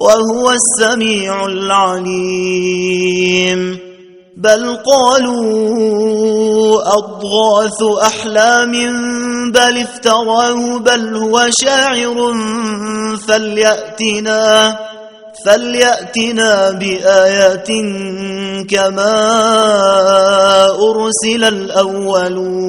وهو السميع العليم. بل قالوا أضغاث أحلام بل افتراه بل هو شاعر فليأتنا فليأتنا بآية كما أرسل الأولون.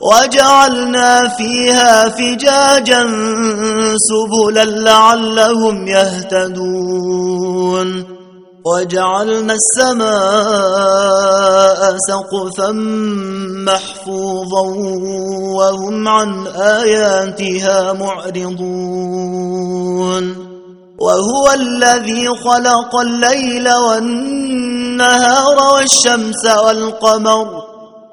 وجعلنا فيها فجاجا سبلا لعلهم يهتدون. وجعلنا السماء سقفا محفوظا وهم عن آياتها معرضون. وهو الذي خلق الليل والنهار والشمس والقمر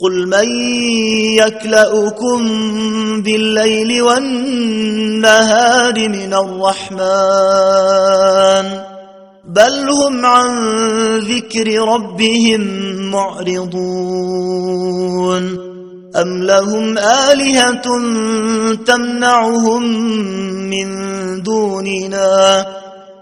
قل من يكلأكم بالليل والنهار من الرحمن بل هم عن ذكر ربهم معرضون أم لهم آلهة تمنعهم من دوننا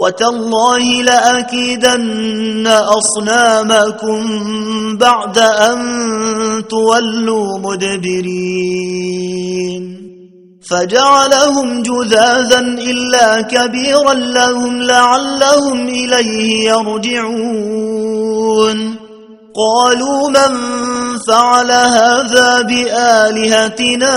وتالله لأكيدن أصنامكم بعد أن تولوا مدبرين. فجعلهم جذاذا إلا كبيرا لهم لعلهم إليه يرجعون. قالوا من فعل هذا بآلهتنا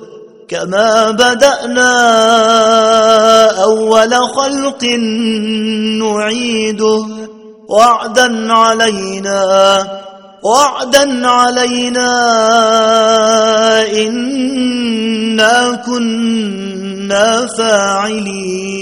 كما بدأنا أول خلق نعيده وعدا علينا وعدا علينا إنا كنا فاعلين